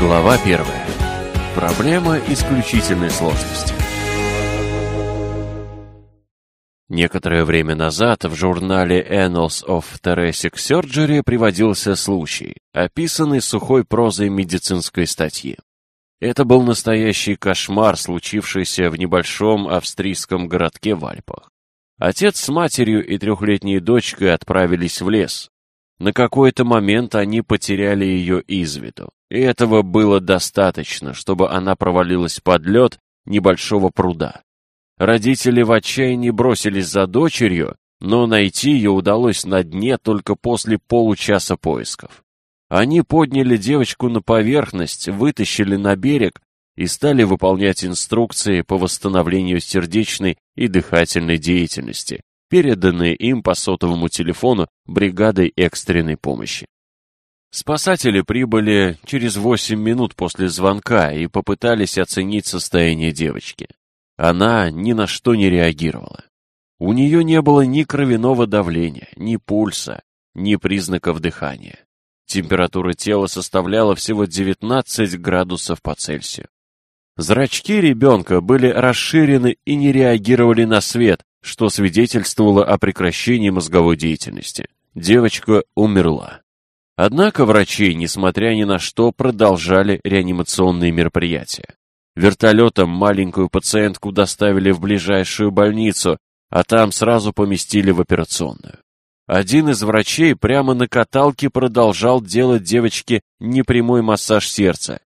Глава первая. Проблема исключительной сложности. Некоторое время назад в журнале Annals of Thoracic Surgery приводился случай, описанный сухой прозой медицинской статьи. Это был настоящий кошмар, случившийся в небольшом австрийском городке в Альпах. Отец с матерью и трехлетней дочкой отправились в лес. На какой-то момент они потеряли ее из виду, и этого было достаточно, чтобы она провалилась под лед небольшого пруда. Родители в отчаянии бросились за дочерью, но найти ее удалось на дне только после получаса поисков. Они подняли девочку на поверхность, вытащили на берег и стали выполнять инструкции по восстановлению сердечной и дыхательной деятельности, переданные им по сотовому телефону бригадой экстренной помощи. Спасатели прибыли через 8 минут после звонка и попытались оценить состояние девочки. Она ни на что не реагировала. У нее не было ни кровяного давления, ни пульса, ни признаков дыхания. Температура тела составляла всего 19 градусов по Цельсию. Зрачки ребенка были расширены и не реагировали на свет, что свидетельствовало о прекращении мозговой деятельности. Девочка умерла. Однако врачи, несмотря ни на что, продолжали реанимационные мероприятия. Вертолетом маленькую пациентку доставили в ближайшую больницу, а там сразу поместили в операционную. Один из врачей прямо на каталке продолжал делать девочке непрямой массаж сердца.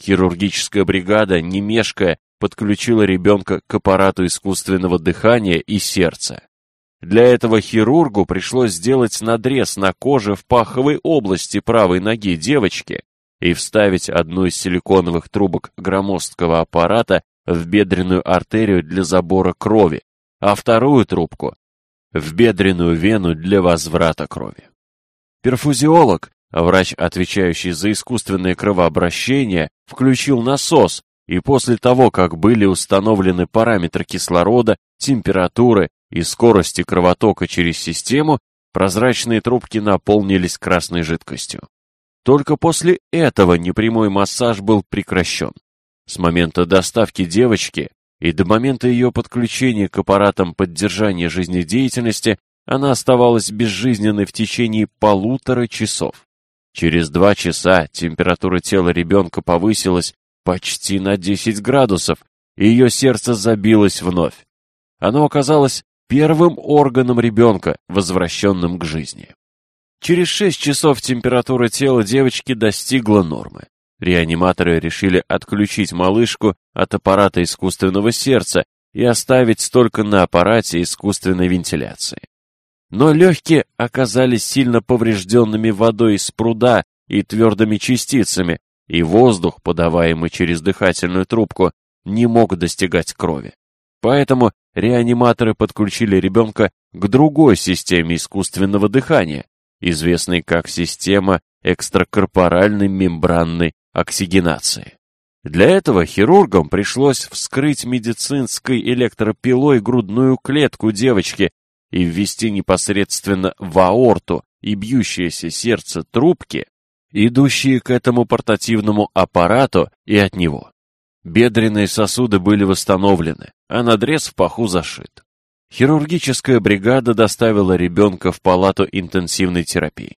Хирургическая бригада, не мешкая, подключила ребенка к аппарату искусственного дыхания и сердца. Для этого хирургу пришлось сделать надрез на коже в паховой области правой ноги девочки и вставить одну из силиконовых трубок громоздкого аппарата в бедренную артерию для забора крови, а вторую трубку в бедренную вену для возврата крови. Перфузиолог, врач, отвечающий за искусственное кровообращение, включил насос, и после того, как были установлены параметры кислорода, температуры и скорости кровотока через систему, прозрачные трубки наполнились красной жидкостью. Только после этого непрямой массаж был прекращен. С момента доставки девочки и до момента ее подключения к аппаратам поддержания жизнедеятельности она оставалась безжизненной в течение полутора часов. Через два часа температура тела ребенка повысилась почти на 10 градусов, и ее сердце забилось вновь. Оно оказалось первым органом ребенка, возвращенным к жизни. Через 6 часов температура тела девочки достигла нормы. Реаниматоры решили отключить малышку от аппарата искусственного сердца и оставить только на аппарате искусственной вентиляции. Но легкие оказались сильно поврежденными водой из пруда и твердыми частицами, и воздух, подаваемый через дыхательную трубку, не мог достигать крови. Поэтому реаниматоры подключили ребенка к другой системе искусственного дыхания, известной как система экстракорпоральной мембранной оксигенации. Для этого хирургам пришлось вскрыть медицинской электропилой грудную клетку девочки и ввести непосредственно в аорту и бьющееся сердце трубки, идущие к этому портативному аппарату и от него. Бедренные сосуды были восстановлены, а надрез в паху зашит. Хирургическая бригада доставила ребенка в палату интенсивной терапии.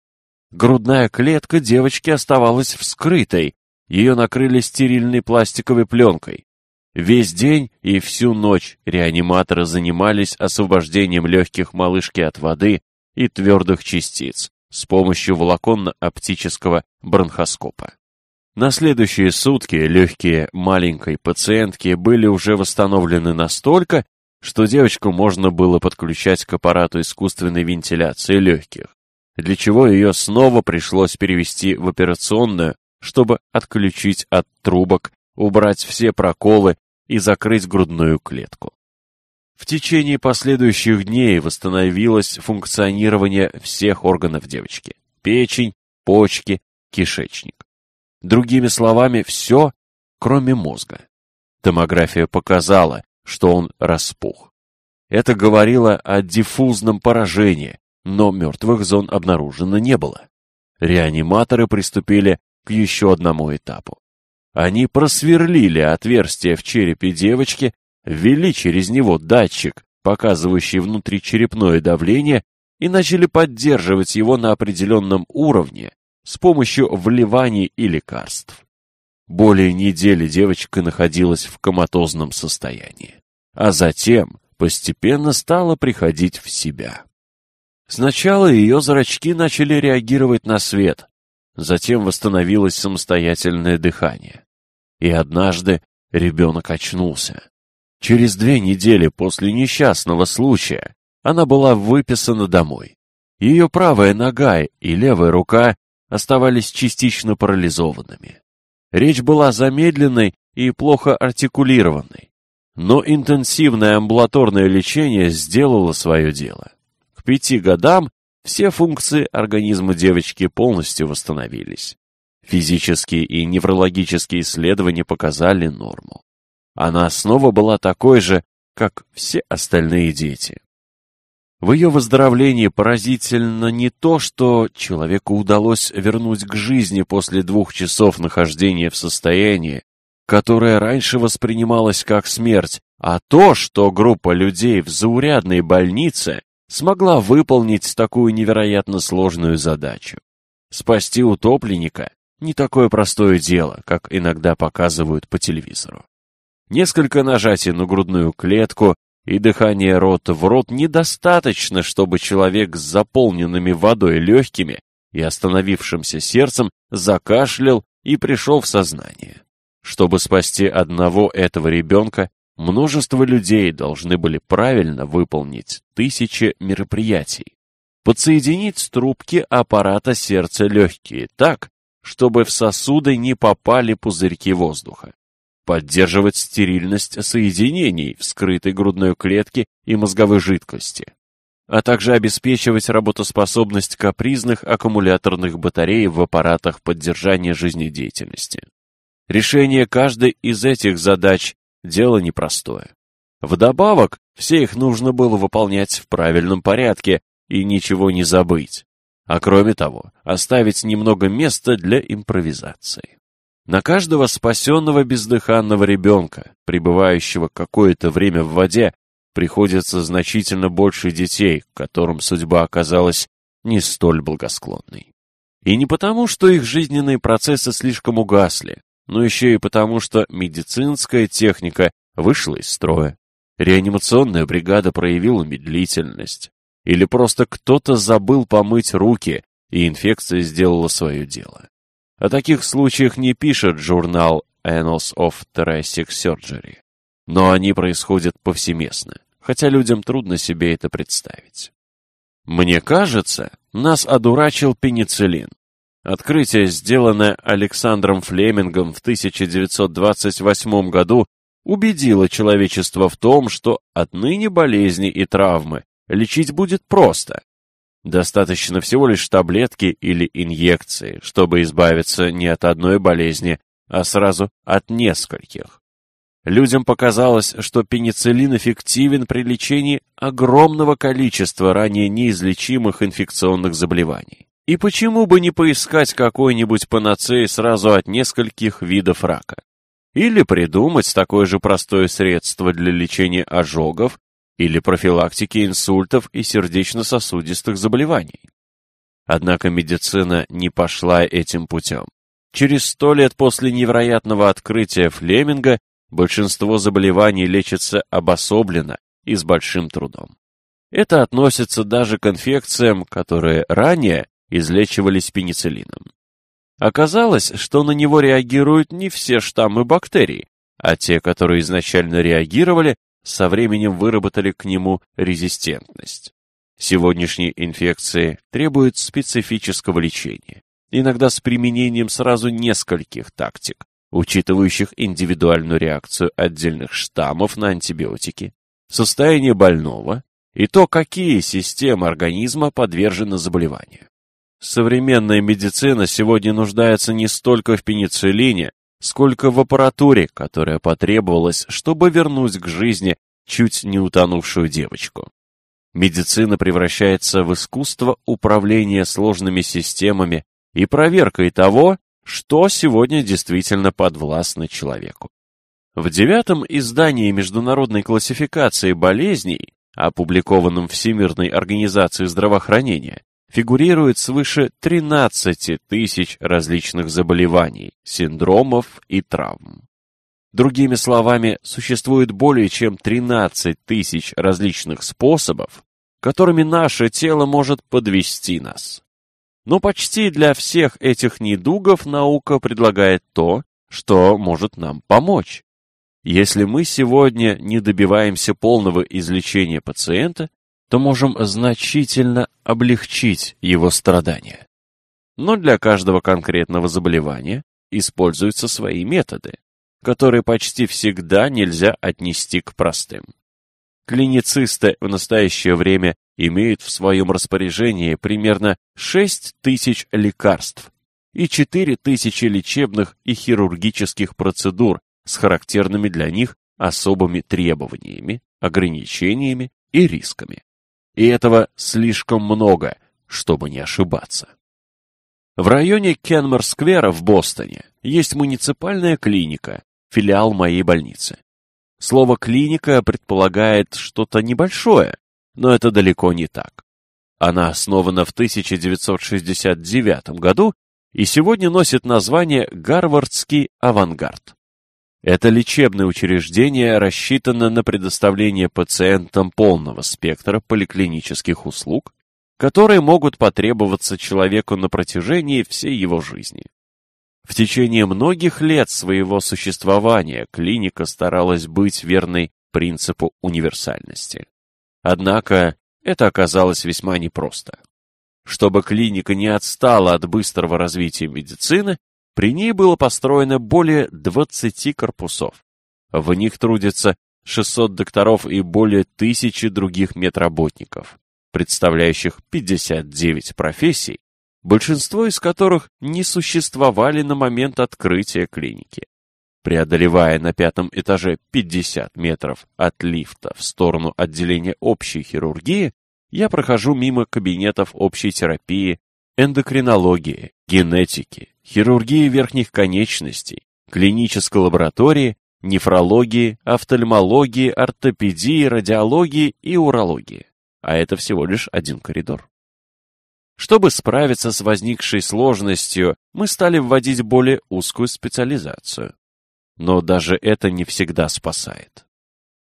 Грудная клетка девочки оставалась вскрытой, ее накрыли стерильной пластиковой пленкой. Весь день и всю ночь реаниматоры занимались освобождением легких малышки от воды и твердых частиц с помощью волоконно-оптического бронхоскопа. На следующие сутки легкие маленькой пациентки были уже восстановлены настолько, что девочку можно было подключать к аппарату искусственной вентиляции легких, для чего ее снова пришлось перевести в операционную чтобы отключить от трубок, убрать все проколы и закрыть грудную клетку. В течение последующих дней восстановилось функционирование всех органов девочки – печень, почки, кишечник. Другими словами, все, кроме мозга. Томография показала, что он распух. Это говорило о диффузном поражении, но мертвых зон обнаружено не было. Реаниматоры приступили к еще одному этапу. Они просверлили отверстие в черепе девочки, ввели через него датчик, показывающий внутричерепное давление, и начали поддерживать его на определенном уровне с помощью вливаний и лекарств. Более недели девочка находилась в коматозном состоянии, а затем постепенно стала приходить в себя. Сначала ее зрачки начали реагировать на свет, затем восстановилось самостоятельное дыхание. И однажды ребенок очнулся. Через две недели после несчастного случая она была выписана домой. Ее правая нога и левая рука оставались частично парализованными. Речь была замедленной и плохо артикулированной, но интенсивное амбулаторное лечение сделало свое дело. К пяти годам все функции организма девочки полностью восстановились. Физические и неврологические исследования показали норму. Она снова была такой же, как все остальные дети. В ее выздоровлении поразительно не то, что человеку удалось вернуть к жизни после двух часов нахождения в состоянии, которое раньше воспринималось как смерть, а то, что группа людей в заурядной больнице смогла выполнить такую невероятно сложную задачу. Спасти утопленника – не такое простое дело, как иногда показывают по телевизору. Несколько нажатий на грудную клетку и дыхание рот в рот недостаточно, чтобы человек с заполненными водой легкими и остановившимся сердцем закашлял и пришел в сознание. Чтобы спасти одного этого ребенка, множество людей должны были правильно выполнить тысячи мероприятий. Подсоединить трубки аппарата сердца легкие так, чтобы в сосуды не попали пузырьки воздуха поддерживать стерильность соединений в скрытой грудной клетке и мозговой жидкости, а также обеспечивать работоспособность капризных аккумуляторных батарей в аппаратах поддержания жизнедеятельности. Решение каждой из этих задач – дело непростое. Вдобавок, все их нужно было выполнять в правильном порядке и ничего не забыть, а кроме того, оставить немного места для импровизации. На каждого спасенного бездыханного ребенка, пребывающего какое-то время в воде, приходится значительно больше детей, которым судьба оказалась не столь благосклонной. И не потому, что их жизненные процессы слишком угасли, но еще и потому, что медицинская техника вышла из строя, реанимационная бригада проявила медлительность, или просто кто-то забыл помыть руки, и инфекция сделала свое дело. О таких случаях не пишет журнал Annals of Thoracic Surgery. Но они происходят повсеместно, хотя людям трудно себе это представить. Мне кажется, нас одурачил пенициллин. Открытие, сделанное Александром Флемингом в 1928 году, убедило человечество в том, что отныне болезни и травмы лечить будет просто, Достаточно всего лишь таблетки или инъекции, чтобы избавиться не от одной болезни, а сразу от нескольких. Людям показалось, что пенициллин эффективен при лечении огромного количества ранее неизлечимых инфекционных заболеваний. И почему бы не поискать какой-нибудь панацеи сразу от нескольких видов рака? Или придумать такое же простое средство для лечения ожогов или профилактики инсультов и сердечно-сосудистых заболеваний. Однако медицина не пошла этим путем. Через сто лет после невероятного открытия Флеминга большинство заболеваний лечится обособленно и с большим трудом. Это относится даже к инфекциям, которые ранее излечивались пенициллином. Оказалось, что на него реагируют не все штаммы бактерий, а те, которые изначально реагировали, со временем выработали к нему резистентность. Сегодняшние инфекции требуют специфического лечения, иногда с применением сразу нескольких тактик, учитывающих индивидуальную реакцию отдельных штаммов на антибиотики, состояние больного и то, какие системы организма подвержены заболеванию. Современная медицина сегодня нуждается не столько в пенициллине, сколько в аппаратуре, которая потребовалась, чтобы вернуть к жизни чуть не утонувшую девочку. Медицина превращается в искусство управления сложными системами и проверкой того, что сегодня действительно подвластно человеку. В девятом издании Международной классификации болезней, опубликованном Всемирной организацией здравоохранения, фигурирует свыше 13 тысяч различных заболеваний, синдромов и травм. Другими словами, существует более чем 13 тысяч различных способов, которыми наше тело может подвести нас. Но почти для всех этих недугов наука предлагает то, что может нам помочь. Если мы сегодня не добиваемся полного излечения пациента, то можем значительно облегчить его страдания. Но для каждого конкретного заболевания используются свои методы, которые почти всегда нельзя отнести к простым. Клиницисты в настоящее время имеют в своем распоряжении примерно 6 тысяч лекарств и 4 тысячи лечебных и хирургических процедур с характерными для них особыми требованиями, ограничениями и рисками. И этого слишком много, чтобы не ошибаться. В районе Кенмер-сквера в Бостоне есть муниципальная клиника, филиал моей больницы. Слово «клиника» предполагает что-то небольшое, но это далеко не так. Она основана в 1969 году и сегодня носит название «Гарвардский авангард». Это лечебное учреждение рассчитано на предоставление пациентам полного спектра поликлинических услуг, которые могут потребоваться человеку на протяжении всей его жизни. В течение многих лет своего существования клиника старалась быть верной принципу универсальности. Однако это оказалось весьма непросто. Чтобы клиника не отстала от быстрого развития медицины, при ней было построено более 20 корпусов. В них трудятся 600 докторов и более тысячи других медработников, представляющих 59 профессий, большинство из которых не существовали на момент открытия клиники. Преодолевая на пятом этаже 50 метров от лифта в сторону отделения общей хирургии, я прохожу мимо кабинетов общей терапии, эндокринологии, генетики, хирургии верхних конечностей, клинической лаборатории, нефрологии, офтальмологии, ортопедии, радиологии и урологии. А это всего лишь один коридор. Чтобы справиться с возникшей сложностью, мы стали вводить более узкую специализацию. Но даже это не всегда спасает.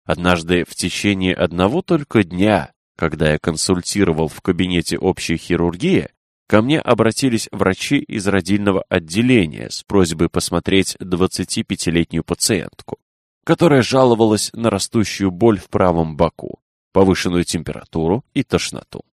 Однажды в течение одного только дня, когда я консультировал в кабинете общей хирургии, ко мне обратились врачи из родильного отделения с просьбой посмотреть 25-летнюю пациентку, которая жаловалась на растущую боль в правом боку, повышенную температуру и тошноту.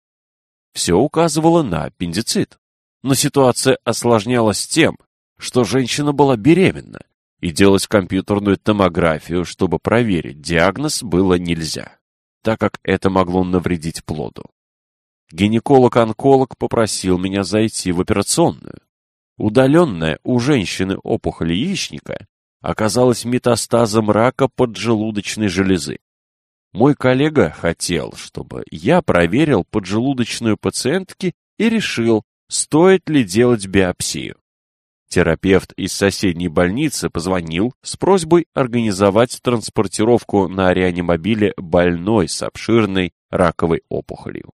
Все указывало на аппендицит. Но ситуация осложнялась тем, что женщина была беременна, и делать компьютерную томографию, чтобы проверить диагноз, было нельзя, так как это могло навредить плоду. Гинеколог-онколог попросил меня зайти в операционную. Удаленная у женщины опухоль яичника оказалась метастазом рака поджелудочной железы. Мой коллега хотел, чтобы я проверил поджелудочную пациентки и решил, стоит ли делать биопсию. Терапевт из соседней больницы позвонил с просьбой организовать транспортировку на реанимобиле больной с обширной раковой опухолью.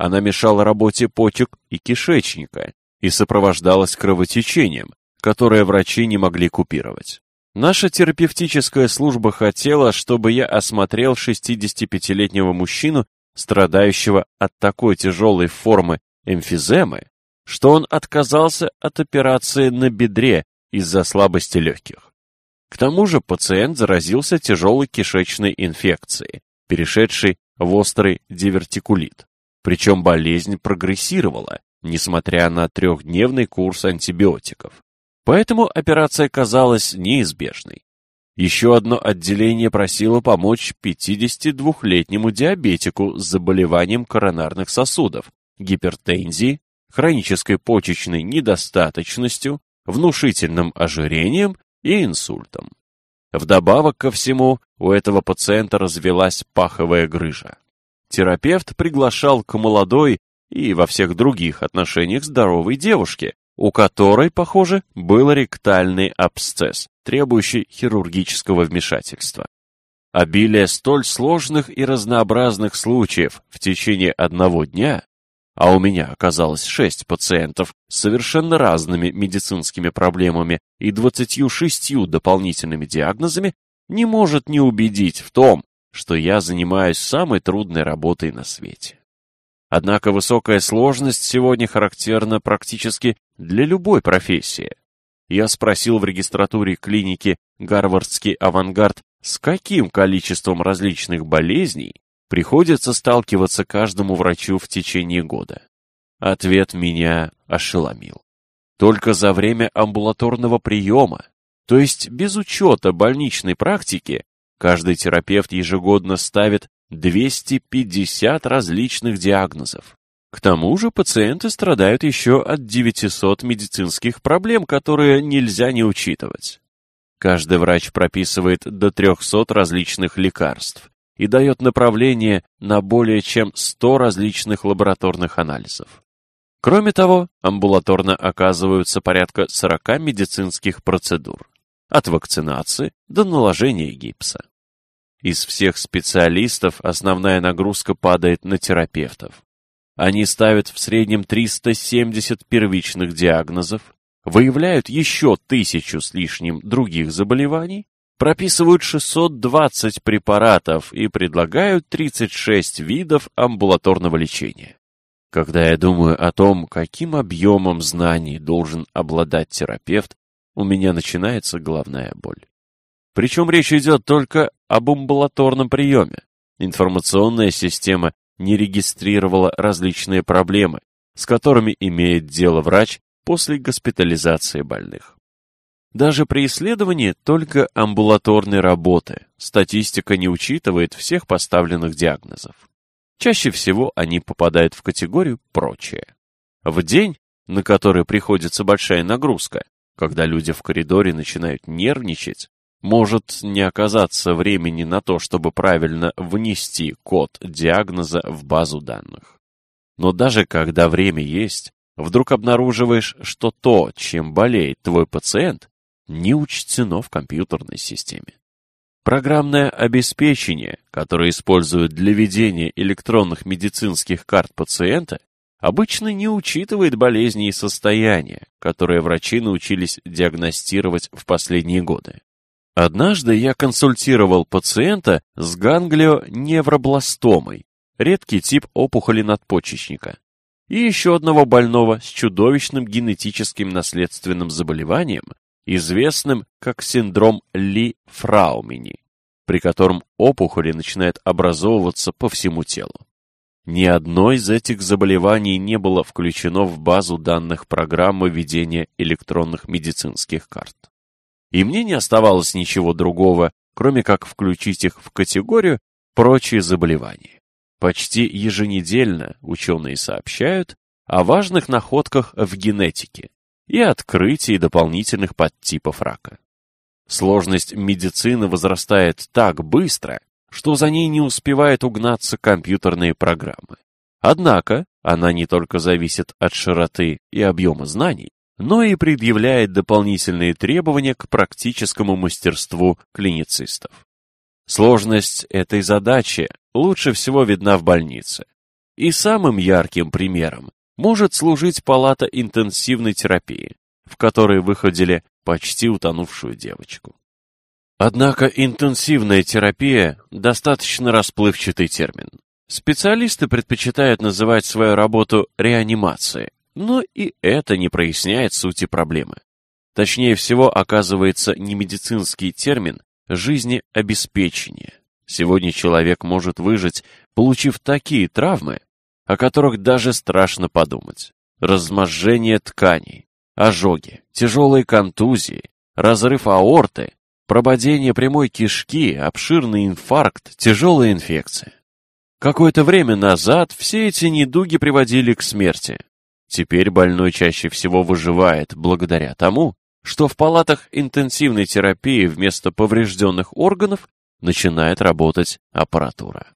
Она мешала работе почек и кишечника и сопровождалась кровотечением, которое врачи не могли купировать. Наша терапевтическая служба хотела, чтобы я осмотрел 65-летнего мужчину, страдающего от такой тяжелой формы эмфиземы, что он отказался от операции на бедре из-за слабости легких. К тому же пациент заразился тяжелой кишечной инфекцией, перешедшей в острый дивертикулит. Причем болезнь прогрессировала, несмотря на трехдневный курс антибиотиков. Поэтому операция казалась неизбежной. Еще одно отделение просило помочь 52-летнему диабетику с заболеванием коронарных сосудов, гипертензией, хронической почечной недостаточностью, внушительным ожирением и инсультом. Вдобавок ко всему, у этого пациента развелась паховая грыжа. Терапевт приглашал к молодой и во всех других отношениях здоровой девушке, у которой, похоже, был ректальный абсцесс, требующий хирургического вмешательства. Обилие столь сложных и разнообразных случаев в течение одного дня, а у меня оказалось шесть пациентов с совершенно разными медицинскими проблемами и 26 дополнительными диагнозами, не может не убедить в том, что я занимаюсь самой трудной работой на свете. Однако высокая сложность сегодня характерна практически для любой профессии. Я спросил в регистратуре клиники «Гарвардский авангард», с каким количеством различных болезней приходится сталкиваться каждому врачу в течение года. Ответ меня ошеломил. Только за время амбулаторного приема, то есть без учета больничной практики, каждый терапевт ежегодно ставит 250 различных диагнозов. К тому же пациенты страдают еще от 900 медицинских проблем, которые нельзя не учитывать. Каждый врач прописывает до 300 различных лекарств и дает направление на более чем 100 различных лабораторных анализов. Кроме того, амбулаторно оказываются порядка 40 медицинских процедур, от вакцинации до наложения гипса. Из всех специалистов основная нагрузка падает на терапевтов. Они ставят в среднем 370 первичных диагнозов, выявляют еще тысячу с лишним других заболеваний, прописывают 620 препаратов и предлагают 36 видов амбулаторного лечения. Когда я думаю о том, каким объемом знаний должен обладать терапевт, у меня начинается головная боль. Причем речь идет только об амбулаторном приеме. Информационная система не регистрировала различные проблемы, с которыми имеет дело врач после госпитализации больных. Даже при исследовании только амбулаторной работы статистика не учитывает всех поставленных диагнозов. Чаще всего они попадают в категорию «прочее». В день, на который приходится большая нагрузка, когда люди в коридоре начинают нервничать, может не оказаться времени на то, чтобы правильно внести код диагноза в базу данных. Но даже когда время есть, вдруг обнаруживаешь, что то, чем болеет твой пациент, не учтено в компьютерной системе. Программное обеспечение, которое используют для ведения электронных медицинских карт пациента, обычно не учитывает болезни и состояния, которые врачи научились диагностировать в последние годы. Однажды я консультировал пациента с ганглионевробластомой, редкий тип опухоли надпочечника, и еще одного больного с чудовищным генетическим наследственным заболеванием, известным как синдром Ли-Фраумени, при котором опухоли начинают образовываться по всему телу. Ни одно из этих заболеваний не было включено в базу данных программы ведения электронных медицинских карт. И мне не оставалось ничего другого, кроме как включить их в категорию «прочие заболевания». Почти еженедельно ученые сообщают о важных находках в генетике и открытии дополнительных подтипов рака. Сложность медицины возрастает так быстро, что за ней не успевают угнаться компьютерные программы. Однако она не только зависит от широты и объема знаний, но и предъявляет дополнительные требования к практическому мастерству клиницистов. Сложность этой задачи лучше всего видна в больнице. И самым ярким примером может служить палата интенсивной терапии, в которой выходили почти утонувшую девочку. Однако интенсивная терапия – достаточно расплывчатый термин. Специалисты предпочитают называть свою работу реанимацией, но и это не проясняет сути проблемы. Точнее всего оказывается не медицинский термин жизнеобеспечение. Сегодня человек может выжить, получив такие травмы, о которых даже страшно подумать. Разможжение тканей, ожоги, тяжелые контузии, разрыв аорты, прободение прямой кишки, обширный инфаркт, тяжелая инфекция. Какое-то время назад все эти недуги приводили к смерти. Теперь больной чаще всего выживает благодаря тому, что в палатах интенсивной терапии вместо поврежденных органов начинает работать аппаратура.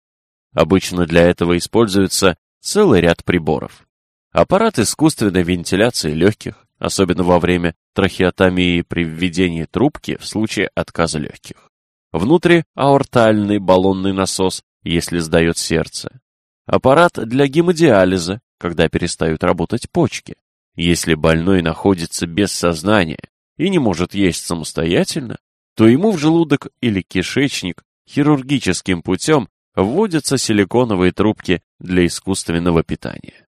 Обычно для этого используется целый ряд приборов. Аппарат искусственной вентиляции легких, особенно во время трахеотомии при введении трубки в случае отказа легких. Внутриаортальный баллонный насос, если сдает сердце. Аппарат для гемодиализа, когда перестают работать почки. Если больной находится без сознания и не может есть самостоятельно, то ему в желудок или кишечник хирургическим путем вводятся силиконовые трубки для искусственного питания.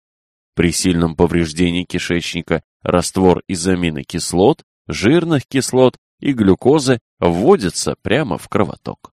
При сильном повреждении кишечника раствор из аминокислот, жирных кислот и глюкозы вводится прямо в кровоток.